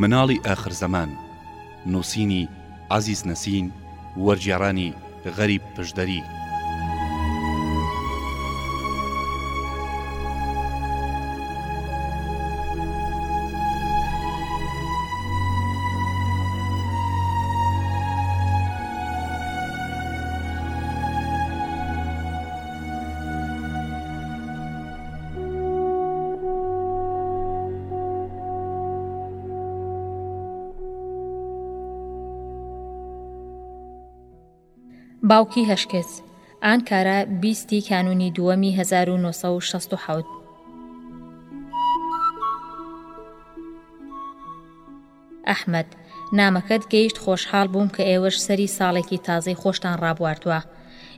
مناڵی ئاخر زەمان، نووسینی، عەزیز نەسین، وەرگێڕانی، غەریب پشدەری. باوکی هەشکەس، ئانکارا، بیستی کانونی دووەمی 1967. ئەحمەد، نامەکەت گەیشت خۆشحاڵ بووم کە ئێوەش سەری ساڵێکی تازەی خۆشتان ڕابواردوە.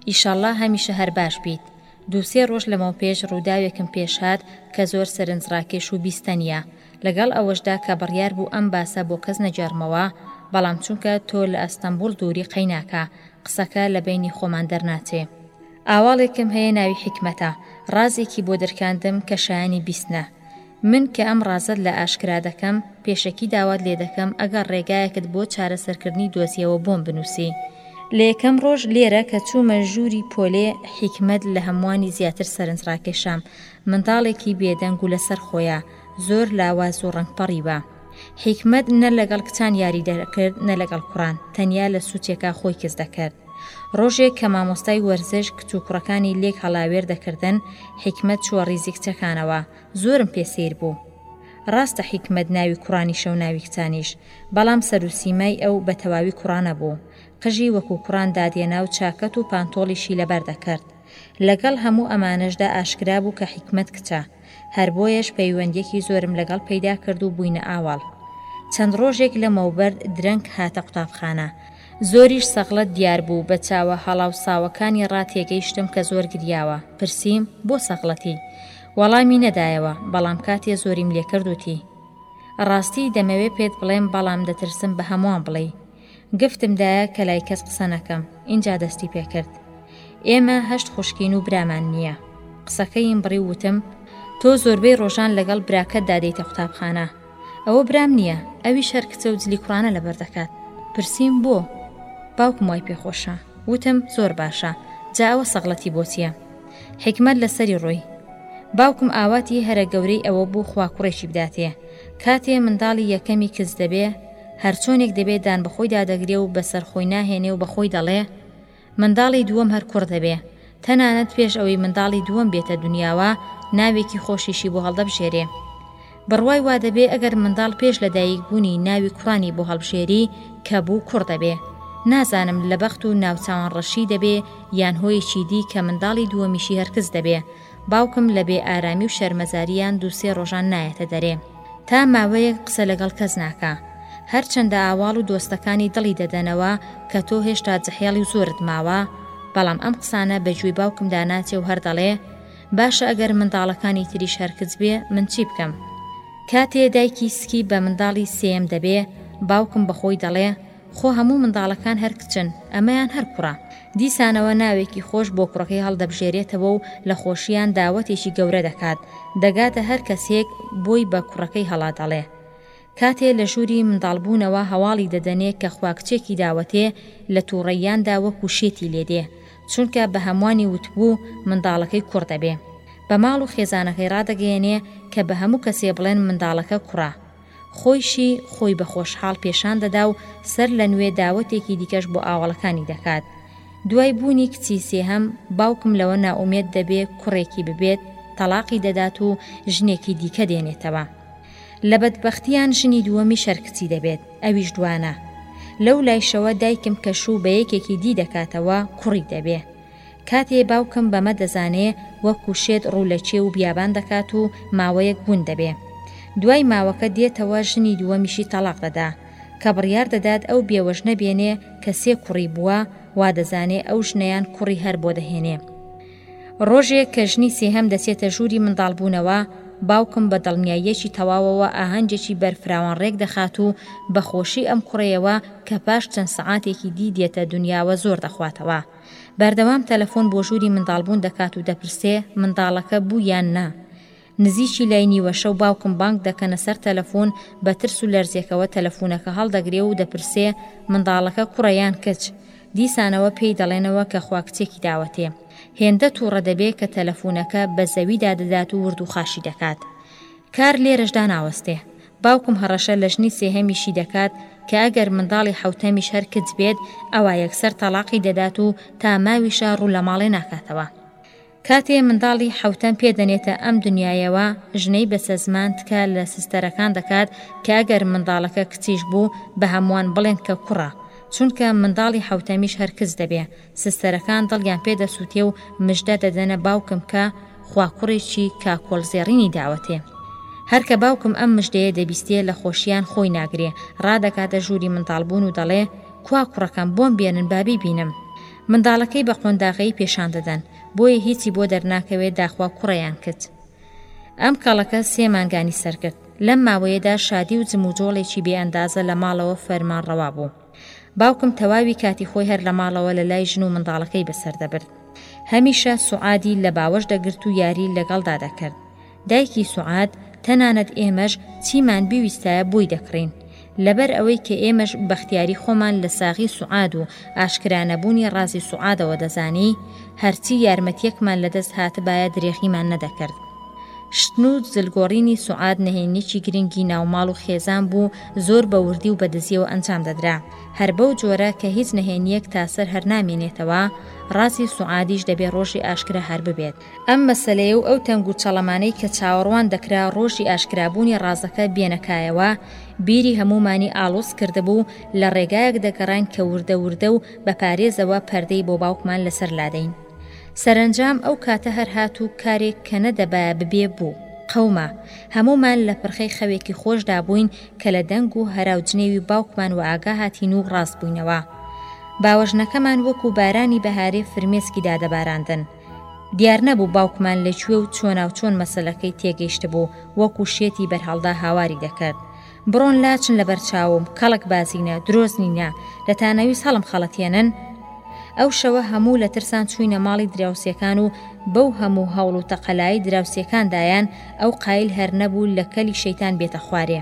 ئیشەڵڵا هەمیشە هەر باش بیت. دوو سێ ڕۆژ لەمەوپێش ڕووداوێکم پێش هات کە زۆر سەرنجڕاکێش و بیستەنییە. لەگەڵ ئەوەشدا کە بڕیار بوو ئەم باسە بۆ کەس نەگێڕمەوە، بەڵام چونکە تۆ لە ئەستەمبوڵ دووری قەیناکە، قسەکە لە بەینی خۆمان دەرناچێ. ئاواڵێکم هەیە ناوی حیکمەتە. ڕازێکی بۆ درکاندم کە شایانی بیستنە. من کە ئەم ڕازەت لە ئاشکرا دەکەم، پێشەکی داوات لێ دەکەم ئەگەڕ ڕێگایەکت بۆ چارەسەرکردنی دۆسیەوە بۆم بنووسی. لە یەکەم ڕۆژ لێرە کە چوومە ژووری پۆلێ حیکمەت لە هەمووانی زیاتر سەرنج ڕاکێشام. منداڵێکی بێدەنگ و لەسەر خۆیە. زۆر لاواز و ڕەنگ پەڕیوە. حیکمەت نە لەگەڵ کچان یاری دەکرد نە لەگەڵ کوڕان. تەنیا لە سوچێکا خۆی کز دەکرد. ڕۆژێک کە مامۆستای وەرزش کچ و کوڕەکانی لێک هەڵاوێر دەکردن، حیکمەت چووە ڕیزی کچەکانەوە. زۆرم پێ سەیر بوو. ڕاستە حیکمەت ناوی کوڕانیشەو ناوی کچانیش، بەڵام سەرو سیمای ئەو بە تەواوی کوڕانە بوو. قژی وەکو کوڕان دادێناو چاکەت و پانتۆڵیشی لەبەر دەکرد. لەگەڵ هەموو ئەمانەشدا ئاشکرا بوو کە حیکمەت کچە. هەر بۆیەش پەیوەندیەکی زۆرم لەگەڵ پەیدا کرد و بووینە ئاوەڵ. چەند ڕۆژێک لەمەوبەر درەنگ هاتە قوتابخانە. زۆریش سەغڵەت دیار بوو، بە چاوە هەڵاوساوەکانی ڕا تێگەیشتم کە زۆر گریاوە. پرسیم، بۆ سەغڵەتی؟ وەڵامی نەدایەوە بەڵام کاتێ زۆریم لێکرد وتی ڕاستی دەمەوێ پێت بڵێم بەڵام دەترسم بە هەمووان بڵێی گفتم دایە کە لای کەس قسە نەکەم ئینجا دەستی پێکرد ئێمە هەشت خوشکین و برامان نییە قسەکەیم بڕی و وتم تۆ زۆربەی ڕۆژان لەگەڵ براکەتدا دێیتە قوتابخانە ئەوە برام نییە ئەویش هەر کچە و جلی کوڕانە لەبەر دەکات پرسیم بۆ باوکم وای پێخۆشە وتم زۆر باشە جا ئەوە سەغڵەتی بۆچییە حیکمەت لە سەری ڕۆی. باوکم ئاواتی هەرە گەورەی ئەوە بوو خوا کوڕێکی بداتێ. کاتێ منداڵی یەکەمی کچ دەبێ، هەرچۆنێک دەبێ دان بە خۆی دادەگرێ و بە سەر خۆی ناهێنێ و بە خۆی دەڵێ، منداڵی دووەم هەر کوڕ دەبێ. تەنانەت پێش ئەوەی منداڵی دووەم بێتە دنیاوە، ناوێکی خۆشیشی بۆ هەڵدەبژێرێ. بڕوای وا دەبێ ئەگەر منداڵ پێش لە دایک بوونی ناوی کوڕانی بۆ هەڵبژێری کە بوو کوڕ دەبێ. نازانم لە بەخت و ناوچاوان ڕەشی دەبێ یان هۆیەکی دی کە منداڵی دووەمیشی هەرکز دەبێ. باوکم لە بێ ئارامی و شەرمەزاریان دوو سێ ڕۆژان نایەتە دەرێ. تا ماوەیەک قسە لەگەڵ کەس ناکا. هەر چەندە ئاواڵ و دۆستەکانی دڵی دەدەنەوە کە تۆ هێشتا جحێڵی و زۆرت ماوە، بەڵام ئەم قسانە بە گوێی باوکمدا ناچێ و هەر دەڵێ، باشە ئەگەر منداڵەکانی تریش هەر کچ بێ من چی بکەم؟ کاتێ دایکی سکی بە منداڵی سێیەم دەبێ، باوکم بە خۆی دەڵێ، خۆ هەموو منداڵەکان هەر کچن، ئەمەیان هەر کوڕە. دیسانەوە ناوێکی خۆش بۆ کوڕەکەی هەڵدەبژێرێتەوە و لە خۆشییان داوەتێکی گەورە دەکات، دەگاتە هەر کەسێک بۆی بە کوڕەکەی هەڵا دەڵێ، کاتێ لە ژووری منداڵبوونەوە هەواڵی دەدەنێ کە خوا کچێکی داوەتێ، لە تووڕەییاندا وەکوو شێتی لێ دێ، چونکە بە هەمووانی وتبوو منداڵەکەی کوڕ دەبێ. بە ماڵ و خێزانەکەی ڕادەگەیەنێ کە بە هەموو کەسێ بڵێن منداڵەکە کوڕە. خۆیشی خۆی بە خۆشحاڵ پێشان دەدا و سەر لە نوێ داوەتێکی دیکەش بۆ ئاوەڵەکانی دەکات. دوای بوونی کچی سێهەم، باوکم لەوە نائومێد دەبێ کوڕێکی ببێت، تەڵاقی دەدات و ژنێکی دیکە دێنێتەوە. لە بەدبەختیان ژنی دووەمی شەر کچی دەبێت، ئەویش دوانە. لەو لایشەوە دایکم کە شوو بە یەکێکی دی دەکاتەوە، کوڕی دەبێ. کاتێ باوکم بەمە دەزانێ، وەکوو شێت ڕوو لە کێو و بیابان دەکات و ماوەیەک ون دەبێ. دوای ماوەکە دێتەوە ژنی دووەمیشی تەڵاق دەدا. کە بڕیار دەدات ئەو بێوەژ نەبێنێ کە سێ کوڕی بووە، وا دەزانێ ئەو ژنەیان کوڕی هەر بۆ دەهێنێ. ڕۆژێک کە ژنی سێهەم دەچێتە ژووری منداڵبوونەوە، باوکم بە دڵنیاییەکی تەواوەوە ئاهەنگێکی بەرفراوان ڕێک دەخات و بە خۆشی ئەم کوڕەیەوە کە پاش چەند سەعاتێکی دی دێتە دونیاوە زۆر دەخواتەوە. بەردەوام تەلەفۆن بۆ ژووری منداڵبوون دەکات و دەپرسێ منداڵەکە بوو یان نا. نزیکی لای نیوەشەو باوکم بانگ دەکەنە سەر تەلەفون بە ترس و لەرزێکەوە تەلەفونەکە هەڵدەگرێ و دەپرسێ منداڵەکە کوڕە یان کچ؟ دیسانەوە پێی دەڵێنەوە کە خوا کچێکی داوەتێ. هێندە توڕە دەبێ کە تەلەفونەکە بە زەویدا دەدات و وردوخاشی دەکات. کار لێرەشدا ناوەستێ. باوکم هەڕەشە لە ژنی سێهەمیشی دەکات کە ئەگەر منداڵی حەوتەمیش هەر کچ بێت ئەوا یەکسەر تەڵاقی دەدات و تا ماویشە ڕوو لە ماڵێ ناکاتەوە. کاتێ منداڵی حەوتەم پێ دەنێتە ئەم دنیایەوە، ژنەی بەسەزمان تکا لە سستەرەکان دەکات کە ئەگەر منداڵەکە کچیش بوو بە هەمووان بڵێن کە کوڕە، چونکە منداڵی حەوتەمیش هەر کچ دەبێ، سستەرەکان دڵیان پێ دەسووتێ و مژدە دەدەنە باوکم کە خوا کوڕێکی کاکۆڵ زێڕینی داوەتێ. هەر کە باوکم ئەم مژدەیە دەبیستێ لە خۆشییان خۆی ناگرێ، ڕادەکاتە ژووری منداڵبوون و دەڵێ، کوا کوڕەکەم بۆم بێنن با بیبینم. منداڵەکەی بە قۆنداغەیی پێشان دەدەن بۆیە هیچی بۆ دەرناکەوێت داخوا کوڕەیان کرد. ئەم کەڵەکە سێ مانگانی سەرکرد. لەم ماوەیەدا شادی و جموجۆڵێکی بێ ئەندازە لە ماڵەوە فەرمانڕەوا بوو. باوکم تەواوی کاتی خۆی هەر لە ماڵەوە لە لای ژن و منداڵەکەی بەسەر دەبرد. هەمیشە سوعادی لە باوەش دەگرت و یاری لەگەڵدا دەکرد. دایکی سوعاد، تەنانەت ئێمەش چیمان بیویستایە بۆی دەکڕین. لەبەر ئەوەی کە ئێمەش بەختیاری خۆمان لە ساغی سوعاد و ئاشکرا نەبوونی ڕازی سوعادەوە دەزانی، هەرچی یارمەتییەکمان لە دەست هاتبایە درێغیمان نەدەکرد. شتن و زلگۆڕینی سوعاد نهێنییەکی گرنگی ناو ماڵ و خێزان بوو، زۆر بە وردی و بە دزییەوە ئەنجام دەدرا. هەر بەو جۆرە کە هیچ نهێنییەک تا سەر هەر نامێنێتەوە، ڕازی سوعادیش دەبێ ڕۆژی ئاشکرا هەر ببێت. ئەم مەسەلەیە و ئەو تەنگ و چەڵەمانەی کە چاوەڕوان دەکرا ڕۆژی ئاشکرابوونی ڕازەکە بێنە کایەوە، بیری هەموومانی ئاڵۆز کردبوو و لە ڕێگایەک دەگەڕاین کە وردە وردە و بە پارێزەوە پەردەی بۆ باوکمان لەسەر لادەین. سەرەنجام ئەو کاتە هەر هات و کارێک کە نەدەبایە ببێ، بوو. قەوما. هەموومان لە پرخەی خەوێکی خۆشدا بووین کە لە دەنگ و هەرا و جنێوی باوکمان وەئاگا هاتین و ڕاست بووینەوە. باوەژنەکەمان وەکوو بارانی بەهارێ فرمێسکی دادەباراندن. دیار نەبوو باوکمان لە کوێ و چۆناو چۆن مەسەلەکەی تێگەیشت بوو وەکو شێتی بەرهەڵدا هاواری دەکرد. بڕۆن لاچن لە بەرچاوم، کەڵک بازینە، درۆزنینە، دەتانەویست هەڵم خەڵەتێنن؟ ئەو شەوە هەموو لە ترسان چووینە ماڵی دراوسێکان و بەو هەموو هەوڵ و تەقەلایی دراوسێکان دایان ئەو قایل هەر نەبوو لە کەلی شەیتان بێتە خوارێ.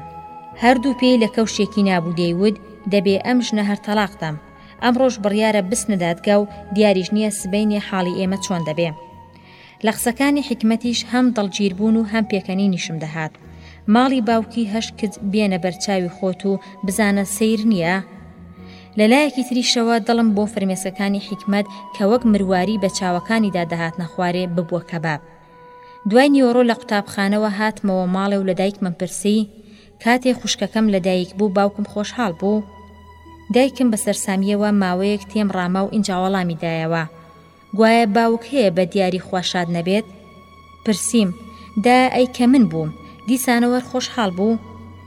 هەردوو پێی لە کەوشێکی نابوو دەیوت دەبێ ئەم ژنە هەر تەڵاق دەم. ئەمڕۆش بڕیارە بچنە دادگا و دیاریش نییە سبەینێ حاڵی ئێمە چۆن دەبێ. لە قسەکانی حیکمەتیش هەم دڵگیربوون و هەم پێکەنینیشم دەهات. ماڵی باوکی هەشت کچ بێنە بەر چاوی خۆت و بزانە سەیر نییە؟ لە لایەکی تریشەوە دڵم بۆ فرمێسکەکانی حیکمەت کە وەک مرواری بە چاوەکانیدا دەهاتنە خوارێ ببووە کەباب. دوای نیوەڕۆ لە قوتابخانەوە هاتمەوە ماڵێ و لە دایکمم پرسی، کاتێ خوشکەکەم لە دایک بوو باوکم خۆشحاڵ بوو؟ دایکم بە سەرسامیەوە ماوەیەک تێم ڕاما و ئینجا وەڵامی دایەوە، گوایە باوک هەیە بە دیاری خوا شاد نەبێت؟ پرسیم، دایە ئەی کە من بووم دیسانەوەر خۆشحاڵ بوو؟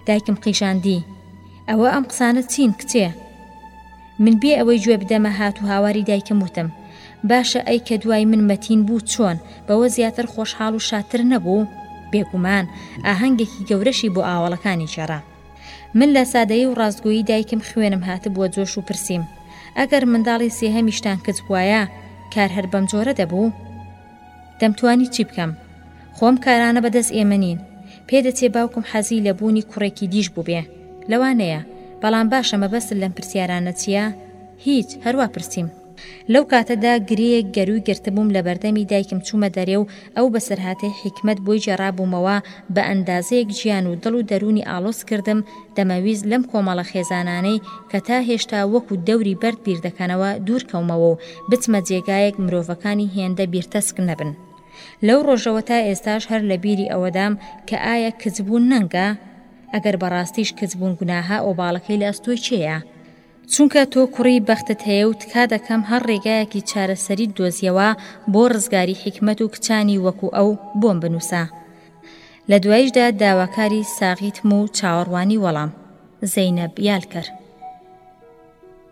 دایکم قیژاندی، ئەوە ئەم قسانە چین کچێ؟ من بێ ئەوەی گوێ بدەمە هات و هاواری دایکم وتم، باشە ئەی کە دوای من مەتین بوو چۆن، بەوە زیاتر خۆشحاڵ و شادتر نەبوو؟ بێگومان ئاهەنگێکی گەورەشی بۆ ئاوەڵەکانی گێڕا. من لە سادەیی و ڕاستگۆیی دایکم خوێنم هاتبووە جۆش و پرسیم، ئەگەر منداڵی سێهەمیشتان کچ بوایە، کار هەر بەمجۆرە دەبوو؟ دەمتوانی چی بکەم؟ خۆ ئەم کارانە بەدەست ئێمە نین. پێدەچێ باوکم حەزی لە بوونی کوڕێکی دیش بووبێ. لەوانەیە. بەڵام باشە مەبەستت لەم پرسیارانە چییە؟ هیچ، هەر وا پرسیم. لەو کاتەدا گرێیەک گەرووی گرتبووم لە بەردەمی دایکم چوومە دەرێ و ئەو بەسەرهاتەی حیکمەت بۆی گێڕابوومەوە بە ئەندازەیەک گیان و دڵ و دەروونی ئاڵۆز کردم دەمەویست لەم کۆمەڵە خێزانانەی کە تا هێشتا وەکوو دەوری بەرد بیر دەکەنەوە دوور کەومەوە و بچمە جێگایەک مرۆڤەکانی هێندە بیرتەسک نەبن. لەو ڕۆژەوە تا ئێستاش هەر لە بیری ئەوەدام کە ئایا کچبوون نەنگە؟ ئەگەر بەڕاستیش کچبوون گوناهە ئۆباڵەکەی لە ئەستۆی کێیە؟ چونکە تۆ کوڕی بەختت هەیە و تکا دەکەم هەر ڕێگایەکی چارەسەریت دۆزیەوە بۆ ڕزگاری حیکمەت و کچانی وەکو ئەو بۆم بنووسە لە دواییشدا داواکاری ساغیتم و چاوەڕوانی وەڵام. زەینەب یالکەر.